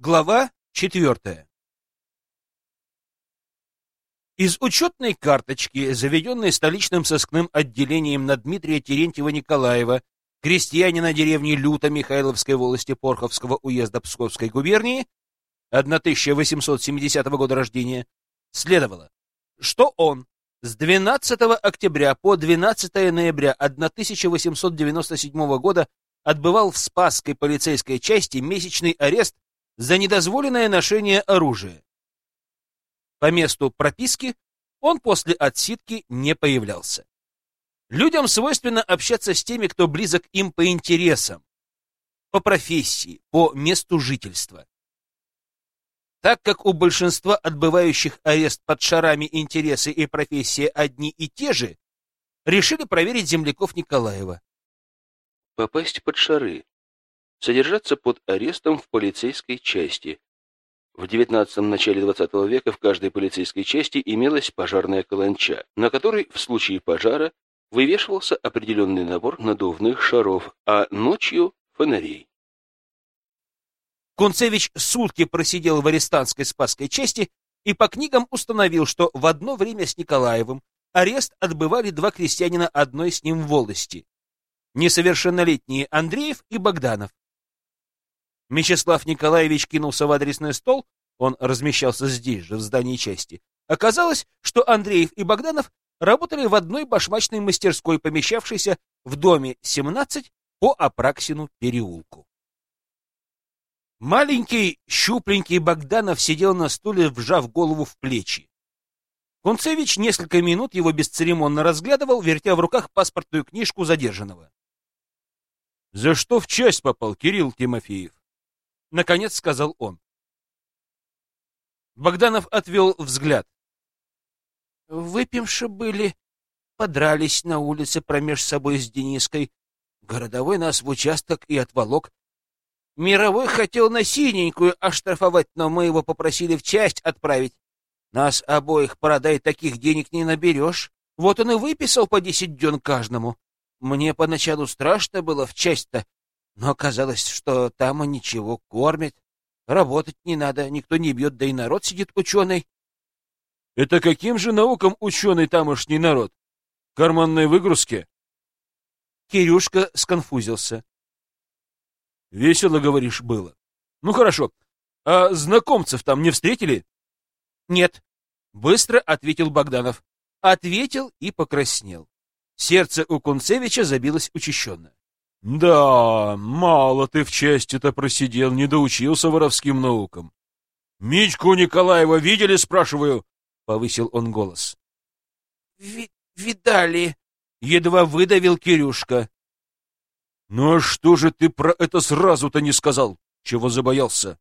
Глава четвертая. Из учетной карточки, заведенной столичным сыскным отделением на Дмитрия Терентьева-Николаева, крестьянина деревни Люта Михайловской волости Порховского уезда Псковской губернии, 1870 года рождения, следовало, что он с 12 октября по 12 ноября 1897 года отбывал в Спасской полицейской части месячный арест за недозволенное ношение оружия. По месту прописки он после отсидки не появлялся. Людям свойственно общаться с теми, кто близок им по интересам, по профессии, по месту жительства. Так как у большинства отбывающих арест под шарами интересы и профессии одни и те же, решили проверить земляков Николаева. Попасть под шары содержаться под арестом в полицейской части. В XIX начале XX века в каждой полицейской части имелась пожарная каланча, на которой в случае пожара вывешивался определенный набор надувных шаров, а ночью — фонарей. Кунцевич сутки просидел в арестантской спасской части и по книгам установил, что в одно время с Николаевым арест отбывали два крестьянина одной с ним волости. Несовершеннолетние Андреев и Богданов. Мечислав Николаевич кинулся в адресный стол, он размещался здесь же, в здании части. Оказалось, что Андреев и Богданов работали в одной башмачной мастерской, помещавшейся в доме 17 по Апраксину переулку. Маленький, щупленький Богданов сидел на стуле, вжав голову в плечи. Кунцевич несколько минут его бесцеремонно разглядывал, вертя в руках паспортную книжку задержанного. — За что в часть попал Кирилл Тимофеев? — наконец сказал он. Богданов отвел взгляд. Выпивши были, подрались на улице промеж собой с Дениской. Городовой нас в участок и отволок. Мировой хотел на синенькую оштрафовать, но мы его попросили в часть отправить. Нас обоих продай, таких денег не наберешь. Вот он и выписал по десять дён каждому. Мне поначалу страшно было в часть-то, но оказалось, что там ничего кормят. Работать не надо, никто не бьет, да и народ сидит ученый. Это каким же наукам ученый тамошний народ? Карманной выгрузки? Кирюшка сконфузился. Весело, говоришь, было. Ну хорошо. А знакомцев там не встретили? Нет, быстро ответил Богданов. Ответил и покраснел. Сердце у Кунцевича забилось учащенно. Да, мало ты в части-то просидел, не доучился воровским наукам. Мичку Николаева видели, спрашиваю? Повысил он голос. Ви видали, едва выдавил Кирюшка. Ну а что же ты про это сразу-то не сказал? Чего забоялся?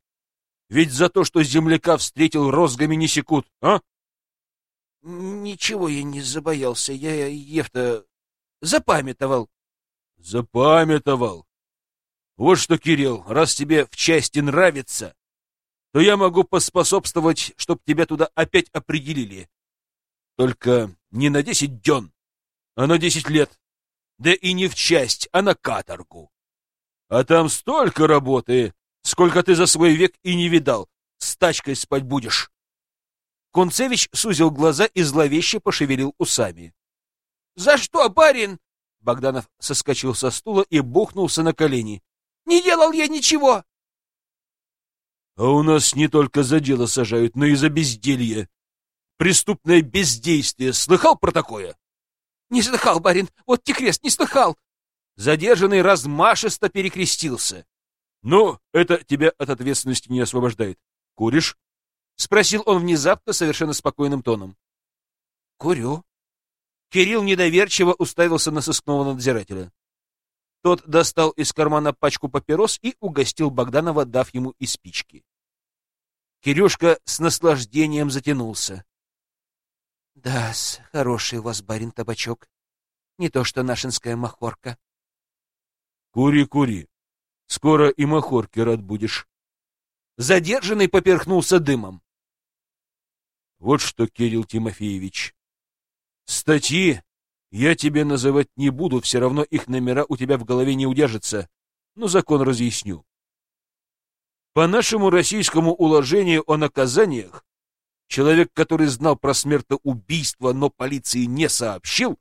Ведь за то, что земляка встретил, розгами не секут, а? Ничего я не забоялся, я Евта запамятовал. Запамятовал. Вот что, Кирилл, раз тебе в части нравится, то я могу поспособствовать, чтоб тебя туда опять определили. Только не на десять дён, а на десять лет. Да и не в часть, а на каторгу. А там столько работы, сколько ты за свой век и не видал. С тачкой спать будешь. Концевич сузил глаза и зловеще пошевелил усами. — За что, барин? Богданов соскочил со стула и бухнулся на колени. «Не делал я ничего!» «А у нас не только за дело сажают, но и за безделье. Преступное бездействие. Слыхал про такое?» «Не слыхал, барин. Вот те крест, не слыхал!» Задержанный размашисто перекрестился. «Ну, это тебя от ответственности не освобождает. Куришь?» — спросил он внезапно, совершенно спокойным тоном. «Курю», Кирилл недоверчиво уставился на сыскного надзирателя. Тот достал из кармана пачку папирос и угостил Богданова, дав ему и спички. Кирюшка с наслаждением затянулся. — Да, хороший у вас, барин, табачок. Не то что нашинская махорка. — Кури, кури. Скоро и махорки рад будешь. Задержанный поперхнулся дымом. — Вот что, Кирилл Тимофеевич, Статьи я тебе называть не буду, все равно их номера у тебя в голове не удержатся, но закон разъясню. По нашему российскому уложению о наказаниях, человек, который знал про смертоубийство, но полиции не сообщил,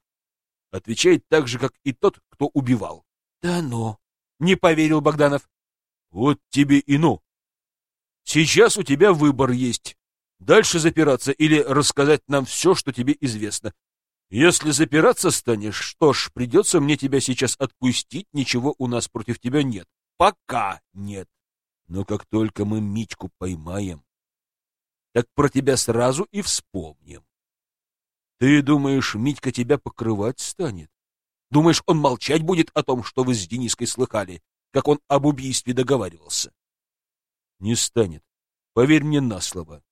отвечает так же, как и тот, кто убивал. — Да ну! — не поверил Богданов. — Вот тебе и ну. Сейчас у тебя выбор есть. Дальше запираться или рассказать нам все, что тебе известно. Если запираться станешь, что ж, придется мне тебя сейчас отпустить, ничего у нас против тебя нет. Пока нет. Но как только мы Митьку поймаем, так про тебя сразу и вспомним. Ты думаешь, Митька тебя покрывать станет? Думаешь, он молчать будет о том, что вы с Дениской слыхали, как он об убийстве договаривался? Не станет. Поверь мне на слово.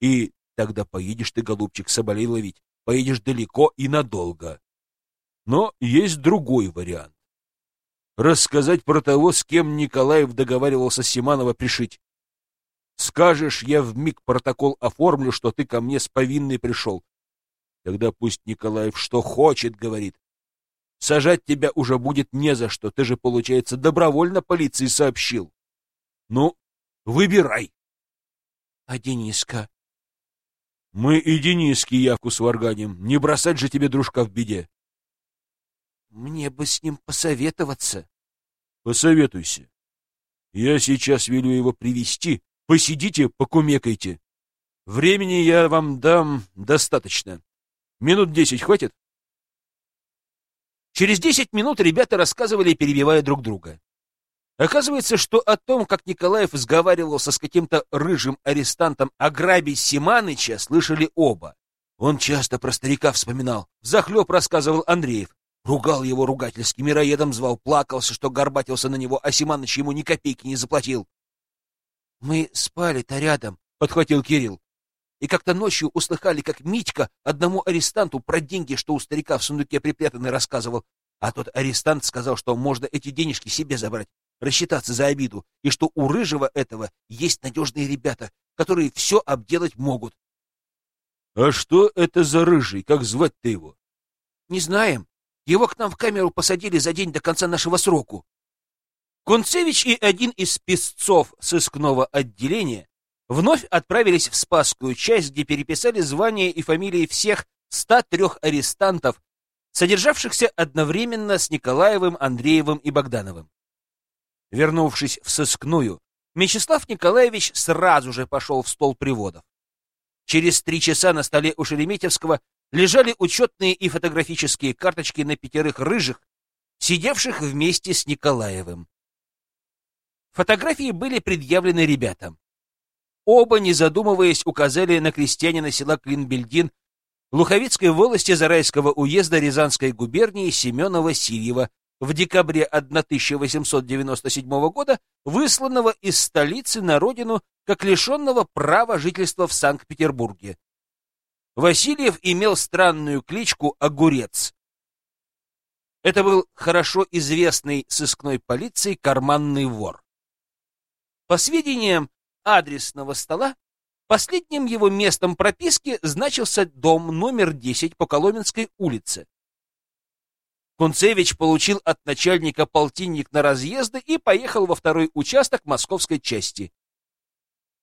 И тогда поедешь ты, голубчик, соболей ловить. Поедешь далеко и надолго. Но есть другой вариант. Рассказать про того, с кем Николаев договаривался Симанова пришить. Скажешь, я в миг протокол оформлю, что ты ко мне с повинной пришел. Тогда пусть Николаев что хочет, говорит. Сажать тебя уже будет не за что. Ты же, получается, добровольно полиции сообщил. Ну, выбирай. А Дениска? Мы и Дениске явку сварганим. Не бросать же тебе дружка в беде. Мне бы с ним посоветоваться. Посоветуйся. Я сейчас велю его привести. Посидите, покумекайте. Времени я вам дам достаточно. Минут десять хватит? Через десять минут ребята рассказывали, перебивая друг друга. Оказывается, что о том, как Николаев сговаривался с каким-то рыжим арестантом ограбить Симаныча, слышали оба. Он часто про старика вспоминал. Захлеб рассказывал Андреев. Ругал его ругательски, мироедом звал, плакался, что горбатился на него, а Симаныч ему ни копейки не заплатил. — Мы спали-то рядом, — подхватил Кирилл и как-то ночью услыхали, как Митька одному арестанту про деньги, что у старика в сундуке припрятаны, рассказывал. А тот арестант сказал, что можно эти денежки себе забрать, рассчитаться за обиду, и что у Рыжего этого есть надежные ребята, которые все обделать могут. — А что это за Рыжий? Как звать-то его? — Не знаем. Его к нам в камеру посадили за день до конца нашего сроку. Концевич и один из песцов сыскного отделения вновь отправились в Спасскую часть, где переписали звания и фамилии всех 103 арестантов, содержавшихся одновременно с Николаевым, Андреевым и Богдановым. Вернувшись в сыскную, Мячеслав Николаевич сразу же пошел в стол приводов. Через три часа на столе у Шереметьевского лежали учетные и фотографические карточки на пятерых рыжих, сидевших вместе с Николаевым. Фотографии были предъявлены ребятам. Оба, не задумываясь, указали на крестьянина села Клинбельдин Луховицкой волости Зарайского уезда Рязанской губернии Семена Васильева, в декабре 1897 года высланного из столицы на родину как лишенного права жительства в Санкт-Петербурге. Васильев имел странную кличку Огурец. Это был хорошо известный сыскной полицией карманный вор. По сведениям адресного стола, последним его местом прописки значился дом номер 10 по Коломенской улице. Кунцевич получил от начальника полтинник на разъезды и поехал во второй участок московской части.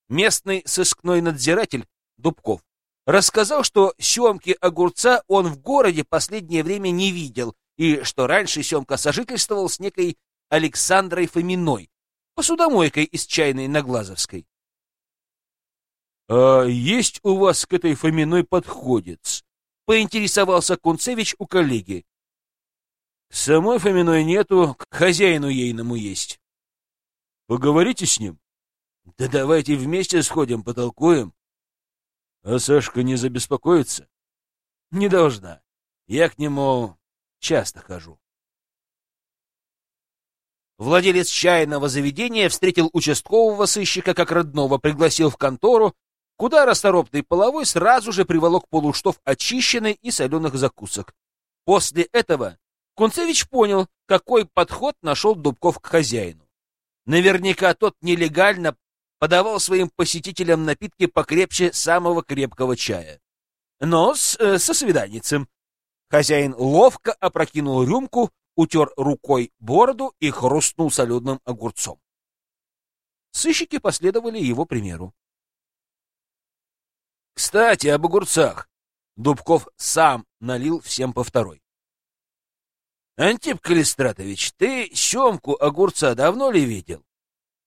Местный сыскной надзиратель Дубков рассказал, что Семки огурца он в городе последнее время не видел, и что раньше Семка сожительствовал с некой Александрой Фоминой, посудомойкой из чайной на Глазовской. — А есть у вас к этой Фоминой подходец? — поинтересовался Кунцевич у коллеги. — Самой Фоминой нету, к хозяину ейному есть. — Поговорите с ним? — Да давайте вместе сходим, потолкуем. — А Сашка не забеспокоится? — Не должна. Я к нему часто хожу. Владелец чайного заведения встретил участкового сыщика как родного, пригласил в контору, куда расторопный половой сразу же приволок полуштов очищенной и соленых закусок. После этого Кунцевич понял, какой подход нашел Дубков к хозяину. Наверняка тот нелегально подавал своим посетителям напитки покрепче самого крепкого чая. Но с, э, со свиданницем. Хозяин ловко опрокинул рюмку, утер рукой бороду и хрустнул соленым огурцом. Сыщики последовали его примеру. Кстати, об огурцах. Дубков сам налил всем по второй. Антип Калистратович, ты Семку огурца давно ли видел?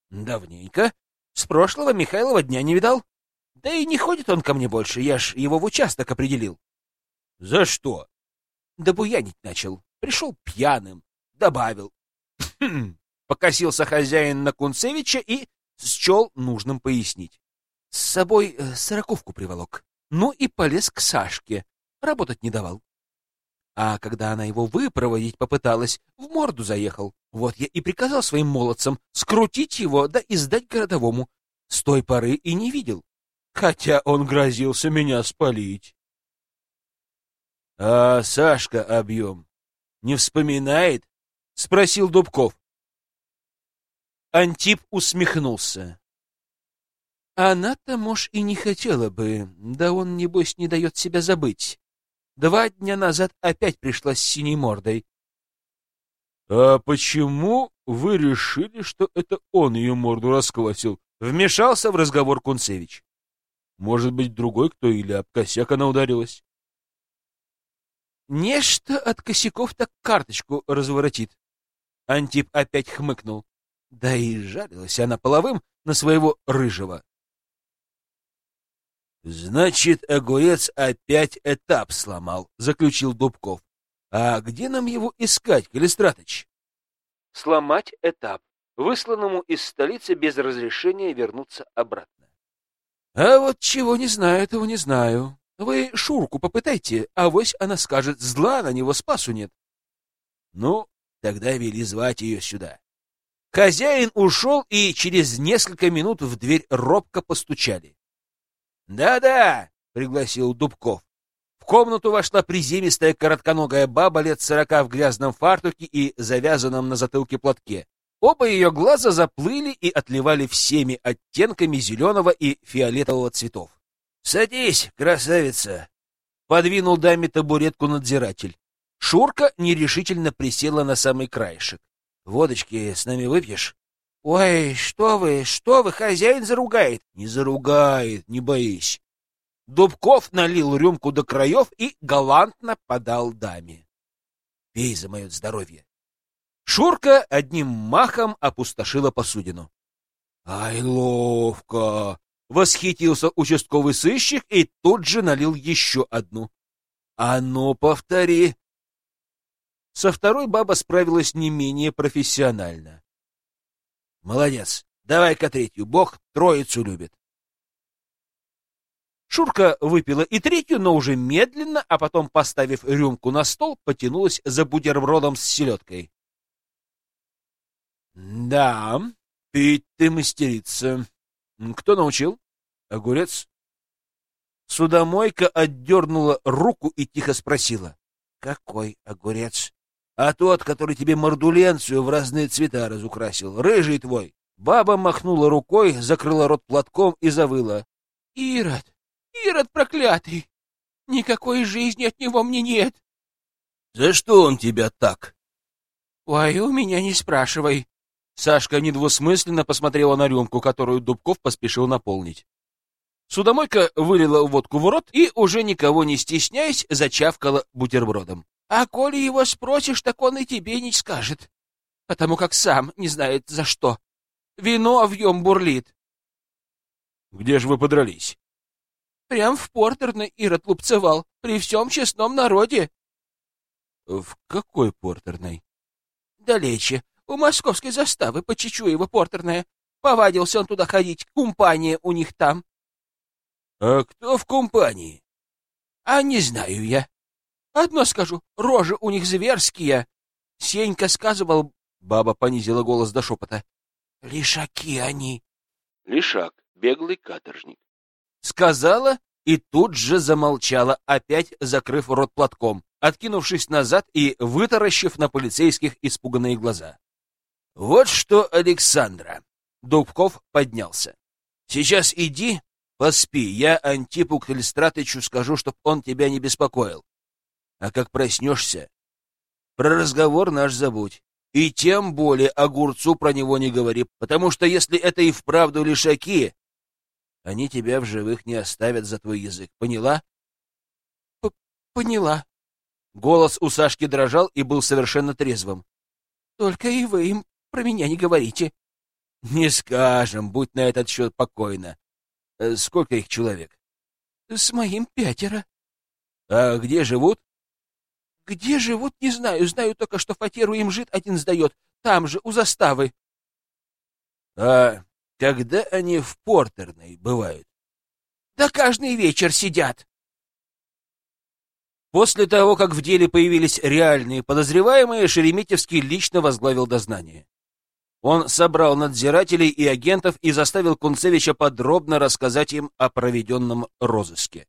Давненько. С прошлого Михайлова дня не видал. Да и не ходит он ко мне больше, я ж его в участок определил. За что? Да буянить начал. Пришел пьяным. Добавил. Покосился хозяин на Кунцевича и счел нужным пояснить. С собой э, сороковку приволок. Ну и полез к Сашке. Работать не давал. А когда она его выпроводить попыталась, в морду заехал. Вот я и приказал своим молодцам скрутить его да и сдать городовому. С той поры и не видел. Хотя он грозился меня спалить. — А Сашка объем не вспоминает? — спросил Дубков. Антип усмехнулся. Она-то, может, и не хотела бы, да он, небось, не дает себя забыть. Два дня назад опять пришла с синей мордой. — А почему вы решили, что это он ее морду расквасил? Вмешался в разговор Кунцевич. Может быть, другой кто или об косяк она ударилась? Нечто от косяков так карточку разворотит. Антип опять хмыкнул. Да и жалилась она половым на своего рыжего. Значит, огурец опять этап сломал, заключил Дубков. А где нам его искать, Калистратыч? Сломать этап. Высланному из столицы без разрешения вернуться обратно. А вот чего не знаю, этого не знаю. Вы Шурку попытайте, а вось она скажет, зла на него спасу нет. Ну, тогда вели звать ее сюда. Хозяин ушел, и через несколько минут в дверь робко постучали. «Да-да», — пригласил Дубков. В комнату вошла приземистая коротконогая баба лет сорока в грязном фартуке и завязанном на затылке платке. Оба ее глаза заплыли и отливали всеми оттенками зеленого и фиолетового цветов. «Садись, красавица!» — подвинул даме табуретку надзиратель. Шурка нерешительно присела на самый краешек. Водочки с нами выпьешь? Ой, что вы, что вы, хозяин заругает. Не заругает, не боись. Дубков налил рюмку до краев и галантно подал даме. Пей за мое здоровье. Шурка одним махом опустошила посудину. Ай, ловко! Восхитился участковый сыщик и тут же налил еще одну. А ну, повтори, со второй баба справилась не менее профессионально. Молодец. Давай-ка третью. Бог троицу любит. Шурка выпила и третью, но уже медленно, а потом, поставив рюмку на стол, потянулась за бутербродом с селедкой. — Да, пить ты мастерица. Кто научил? Огурец? Судомойка отдернула руку и тихо спросила. — Какой огурец? А тот, который тебе мордуленцию в разные цвета разукрасил, рыжий твой. Баба махнула рукой, закрыла рот платком и завыла. — Ирод! Ирод проклятый! Никакой жизни от него мне нет! — За что он тебя так? — Ой, у меня не спрашивай. Сашка недвусмысленно посмотрела на рюмку, которую Дубков поспешил наполнить. Судомойка вылила водку в рот и, уже никого не стесняясь, зачавкала бутербродом. А коли его спросишь, так он и тебе не скажет, потому как сам не знает за что. Вино овьем бурлит. — Где же вы подрались? — Прям в портерной Ирод лупцевал, при всем честном народе. — В какой портерной? — Далече, у московской заставы, по Чечуево портерная. Повадился он туда ходить, компания у них там. — А кто в компании? — А не знаю я. Одно скажу, рожи у них зверские. Сенька сказывал, баба понизила голос до шепота. Лишаки они. Лишак, беглый каторжник. Сказала и тут же замолчала, опять закрыв рот платком, откинувшись назад и вытаращив на полицейских испуганные глаза. Вот что, Александра. Дубков поднялся. Сейчас иди, поспи, я Антипу Кальстратычу скажу, чтоб он тебя не беспокоил. А как проснешься, про разговор наш забудь. И тем более огурцу про него не говори, потому что если это и вправду лишаки, они тебя в живых не оставят за твой язык. Поняла? П Поняла. Голос у Сашки дрожал и был совершенно трезвым. Только и вы им про меня не говорите. Не скажем, будь на этот счет покойно. Э, сколько их человек? С моим пятеро. А где живут? Где живут, не знаю. Знаю только, что фатеру им жит один сдает. Там же, у заставы. А когда они в портерной бывают? Да каждый вечер сидят. После того, как в деле появились реальные подозреваемые, Шереметьевский лично возглавил дознание. Он собрал надзирателей и агентов и заставил Кунцевича подробно рассказать им о проведенном розыске.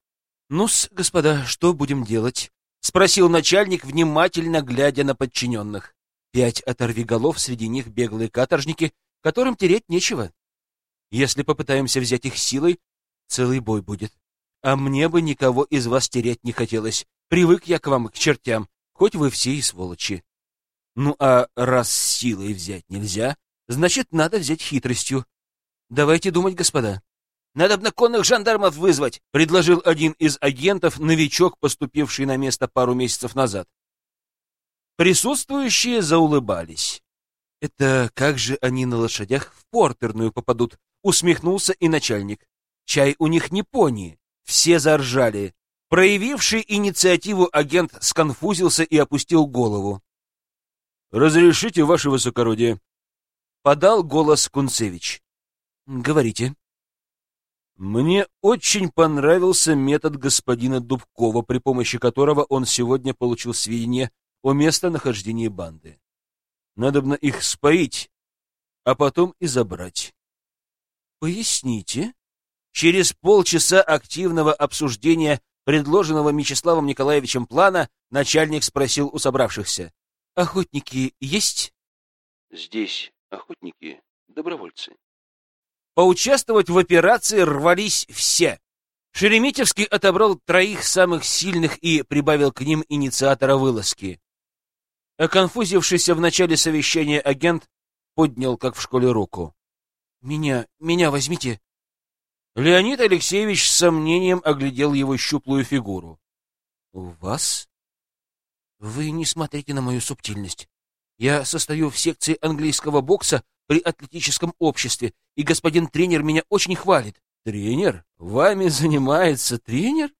«Ну-с, господа, что будем делать?» — спросил начальник, внимательно глядя на подчиненных. «Пять оторвиголов, среди них беглые каторжники, которым тереть нечего. Если попытаемся взять их силой, целый бой будет. А мне бы никого из вас терять не хотелось. Привык я к вам, к чертям, хоть вы все и сволочи. Ну а раз силой взять нельзя, значит, надо взять хитростью. Давайте думать, господа. Надо бы на конных жандармов вызвать, предложил один из агентов, новичок, поступивший на место пару месяцев назад. Присутствующие заулыбались. Это как же они на лошадях в портерную попадут? Усмехнулся и начальник. Чай у них не пони. Все заржали. Проявивший инициативу агент сконфузился и опустил голову. «Разрешите, ваше высокородие?» Подал голос Кунцевич. «Говорите». «Мне очень понравился метод господина Дубкова, при помощи которого он сегодня получил сведения о местонахождении банды. Надобно их споить, а потом и забрать». «Поясните?» Через полчаса активного обсуждения предложенного Мечиславом Николаевичем плана, начальник спросил у собравшихся. «Охотники есть?» «Здесь охотники — добровольцы». Поучаствовать в операции рвались все. Шереметьевский отобрал троих самых сильных и прибавил к ним инициатора вылазки. Оконфузившийся в начале совещания агент поднял, как в школе, руку. «Меня, меня возьмите!» Леонид Алексеевич с сомнением оглядел его щуплую фигуру. — У вас? Вы не смотрите на мою субтильность. Я состою в секции английского бокса при атлетическом обществе, и господин тренер меня очень хвалит. Тренер? Вами занимается тренер?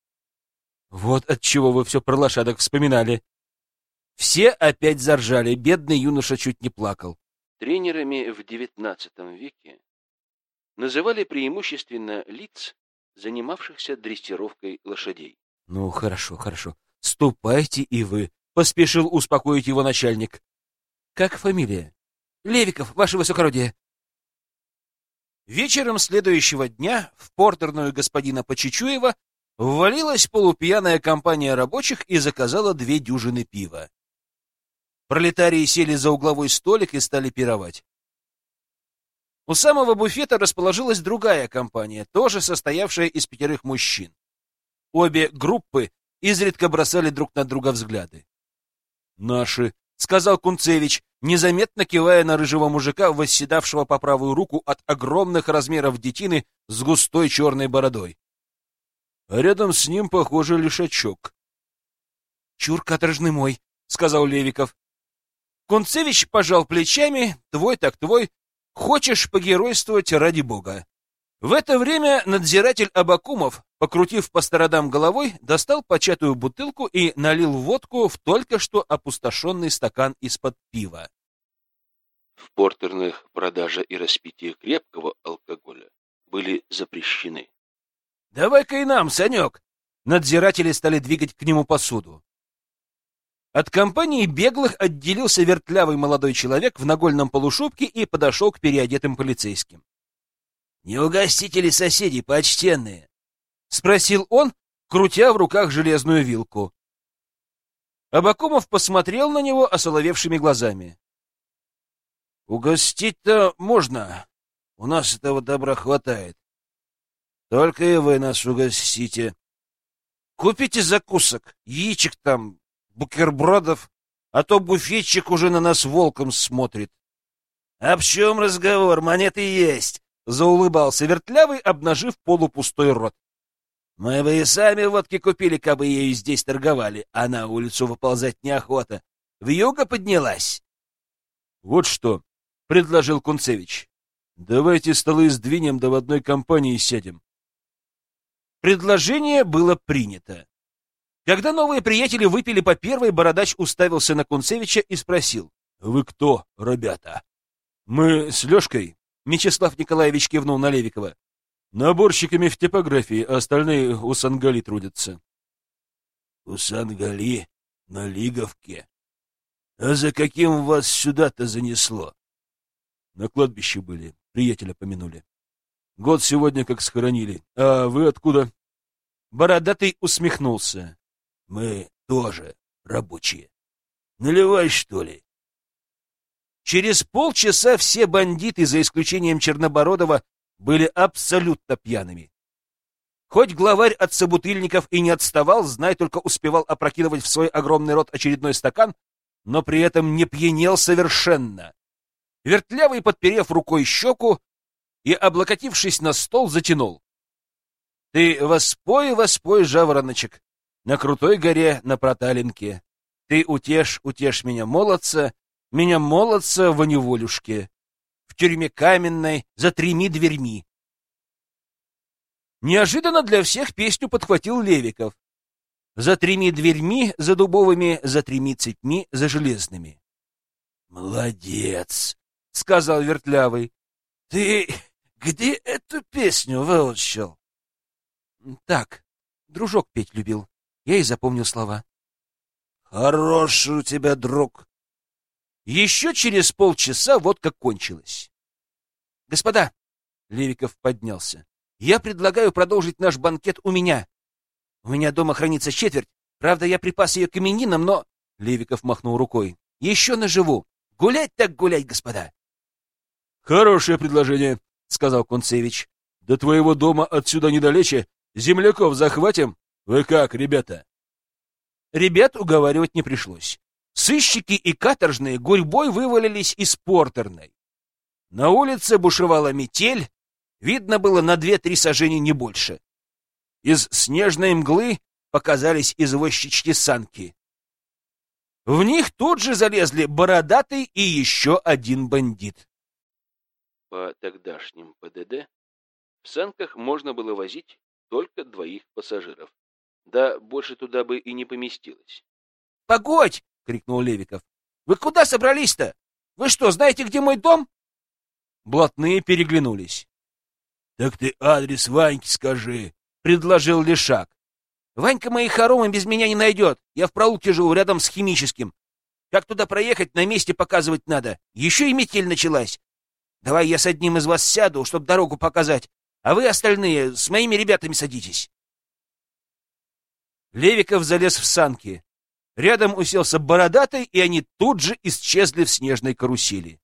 Вот от чего вы все про лошадок вспоминали. Все опять заржали, бедный юноша чуть не плакал. Тренерами в XIX веке называли преимущественно лиц, занимавшихся дрессировкой лошадей. — Ну, хорошо, хорошо. Ступайте и вы, — поспешил успокоить его начальник. — Как фамилия? — Левиков, ваше высокородие. Вечером следующего дня в портерную господина Почечуева ввалилась полупьяная компания рабочих и заказала две дюжины пива. Пролетарии сели за угловой столик и стали пировать. У самого буфета расположилась другая компания, тоже состоявшая из пятерых мужчин. Обе группы изредка бросали друг на друга взгляды. «Наши», — сказал Кунцевич, незаметно кивая на рыжего мужика, восседавшего по правую руку от огромных размеров детины с густой черной бородой. А рядом с ним, похоже, лишачок. «Чур каторжный мой», — сказал Левиков. Кунцевич пожал плечами, твой так твой, Хочешь погеройствовать ради бога. В это время надзиратель Абакумов, покрутив по сторонам головой, достал початую бутылку и налил водку в только что опустошенный стакан из-под пива. В портерных продажа и распитие крепкого алкоголя были запрещены. «Давай-ка и нам, Санек!» Надзиратели стали двигать к нему посуду. От компании беглых отделился вертлявый молодой человек в нагольном полушубке и подошел к переодетым полицейским. — Не угостите ли соседи, почтенные? — спросил он, крутя в руках железную вилку. Абакумов посмотрел на него осоловевшими глазами. — Угостить-то можно. У нас этого добра хватает. Только и вы нас угостите. Купите закусок, яичек там, бутербродов. а то буфетчик уже на нас волком смотрит. — в чем разговор? Монеты есть! — заулыбался вертлявый, обнажив полупустой рот. — Мы бы и сами водки купили, кабы ею здесь торговали, а на улицу выползать неохота. В юго поднялась. — Вот что, — предложил Кунцевич. — Давайте столы сдвинем, да в одной компании сядем. Предложение было принято. Когда новые приятели выпили по первой, Бородач уставился на Кунцевича и спросил. — Вы кто, ребята? — Мы с Лешкой. Мечислав Николаевич кивнул на Левикова. — Наборщиками в типографии, а остальные у Сангали трудятся. — У Сангали? На Лиговке? А за каким вас сюда-то занесло? На кладбище были, приятеля помянули. Год сегодня как схоронили. А вы откуда? Бородатый усмехнулся. Мы тоже рабочие. Наливай, что ли? Через полчаса все бандиты, за исключением Чернобородова, были абсолютно пьяными. Хоть главарь от собутыльников и не отставал, знай только успевал опрокидывать в свой огромный рот очередной стакан, но при этом не пьянел совершенно. Вертлявый, подперев рукой щеку и, облокотившись на стол, затянул. — Ты воспой, воспой, жавороночек, на крутой горе на Проталинке. Ты утешь, утешь меня, молодца, меня, молодца, в неволюшке, в тюрьме каменной, за треми дверьми. Неожиданно для всех песню подхватил Левиков. За треми дверьми, за дубовыми, за треми цепьми, за железными. — Молодец! — сказал Вертлявый. — Ты где эту песню выучил? — Так, дружок петь любил. Я и запомнил слова. — Хороший у тебя друг. Еще через полчаса вот как кончилось. — Господа! — Левиков поднялся. — Я предлагаю продолжить наш банкет у меня. У меня дома хранится четверть. Правда, я припас ее к именинам, но... Левиков махнул рукой. — Еще наживу. Гулять так гулять, господа. Хорошее предложение, сказал Концевич. До твоего дома отсюда недалече. Земляков захватим? Вы как, ребята? Ребят уговаривать не пришлось. Сыщики и каторжные гурьбой вывалились из портерной. На улице бушевала метель, видно было на две-три сажени не больше. Из снежной мглы показались извозчичьи санки. В них тут же залезли бородатый и еще один бандит по тогдашним ПДД, в санках можно было возить только двоих пассажиров. Да больше туда бы и не поместилось. — Погодь! — крикнул Левиков. — Вы куда собрались-то? Вы что, знаете, где мой дом? Блатные переглянулись. — Так ты адрес Ваньки скажи, — предложил Лешак. — Ванька мои хоромы без меня не найдет. Я в проулке живу рядом с химическим. Как туда проехать, на месте показывать надо. Еще и метель началась. Давай я с одним из вас сяду, чтобы дорогу показать, а вы остальные с моими ребятами садитесь. Левиков залез в санки. Рядом уселся бородатый, и они тут же исчезли в снежной карусели.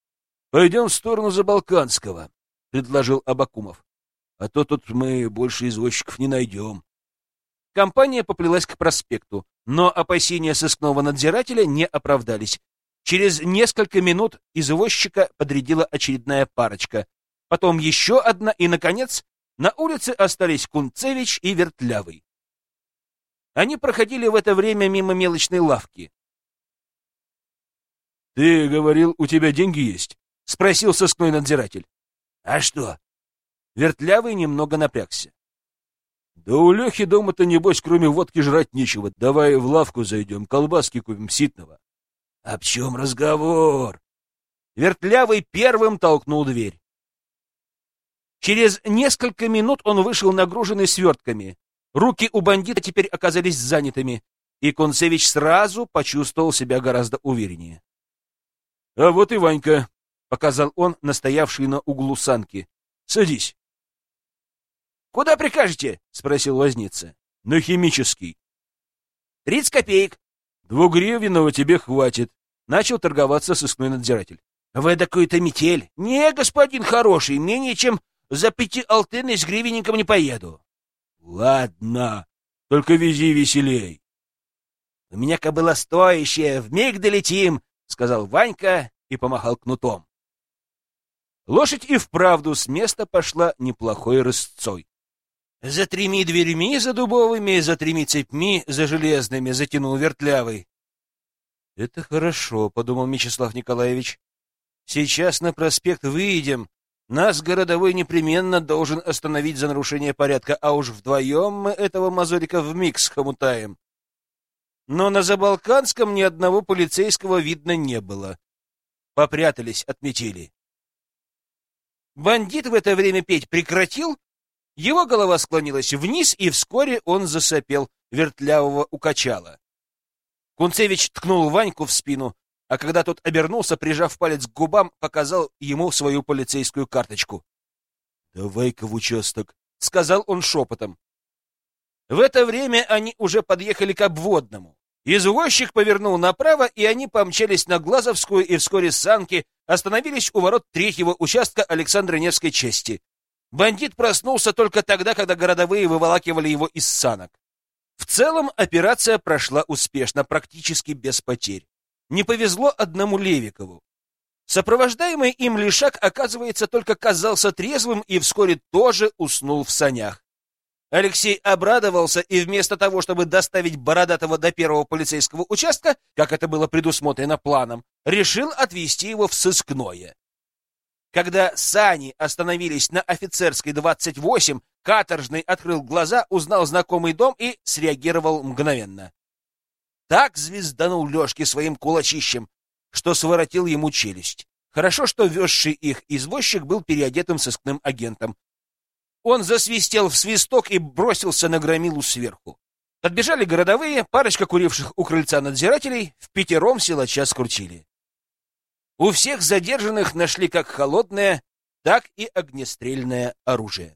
— Пойдем в сторону Забалканского, — предложил Абакумов. — А то тут мы больше извозчиков не найдем. Компания поплелась к проспекту, но опасения сыскного надзирателя не оправдались. Через несколько минут извозчика подрядила очередная парочка, потом еще одна, и, наконец, на улице остались Кунцевич и Вертлявый. Они проходили в это время мимо мелочной лавки. — Ты говорил, у тебя деньги есть? — спросил сыскной надзиратель. — А что? Вертлявый немного напрягся. — Да у Лехи дома-то, небось, кроме водки жрать нечего. Давай в лавку зайдем, колбаски купим ситного. — Об чем разговор? Вертлявый первым толкнул дверь. Через несколько минут он вышел нагруженный свертками. Руки у бандита теперь оказались занятыми, и Концевич сразу почувствовал себя гораздо увереннее. — А вот и Ванька, — показал он, настоявший на углу санки. — Садись. — Куда прикажете? — спросил возница. — На химический. — Тридцать копеек. Двугривенного тебе хватит. Начал торговаться сыскной надзиратель. Вы такой-то метель. Не, господин хороший, менее чем за пяти алтыны с гривенником не поеду. Ладно, только вези веселей. У меня кобыла стоящая, вмиг долетим, — сказал Ванька и помахал кнутом. Лошадь и вправду с места пошла неплохой рысцой. За треми дверьми за дубовыми, за треми цепьми за железными затянул вертлявый. — Это хорошо, — подумал Мечислав Николаевич. — Сейчас на проспект выйдем. Нас городовой непременно должен остановить за нарушение порядка, а уж вдвоем мы этого мазурика вмиг схомутаем. Но на Забалканском ни одного полицейского видно не было. Попрятались, отметили. Бандит в это время петь прекратил, его голова склонилась вниз, и вскоре он засопел, вертлявого укачало. Кунцевич ткнул Ваньку в спину, а когда тот обернулся, прижав палец к губам, показал ему свою полицейскую карточку. — Давай-ка в участок, — сказал он шепотом. В это время они уже подъехали к обводному. Извозчик повернул направо, и они помчались на Глазовскую, и вскоре санки остановились у ворот третьего участка Александра Невской части. Бандит проснулся только тогда, когда городовые выволакивали его из санок. В целом операция прошла успешно, практически без потерь. Не повезло одному Левикову. Сопровождаемый им Лишак, оказывается, только казался трезвым и вскоре тоже уснул в санях. Алексей обрадовался и вместо того, чтобы доставить Бородатого до первого полицейского участка, как это было предусмотрено планом, решил отвезти его в сыскное. Когда сани остановились на офицерской 28, каторжный открыл глаза, узнал знакомый дом и среагировал мгновенно. Так звезданул Лешке своим кулачищем, что своротил ему челюсть. Хорошо, что везший их извозчик был переодетым сыскным агентом, он засвистел в свисток и бросился на громилу сверху. Подбежали городовые, парочка куривших у крыльца надзирателей, в пятером силача скрутили. У всех задержанных нашли как холодное, так и огнестрельное оружие.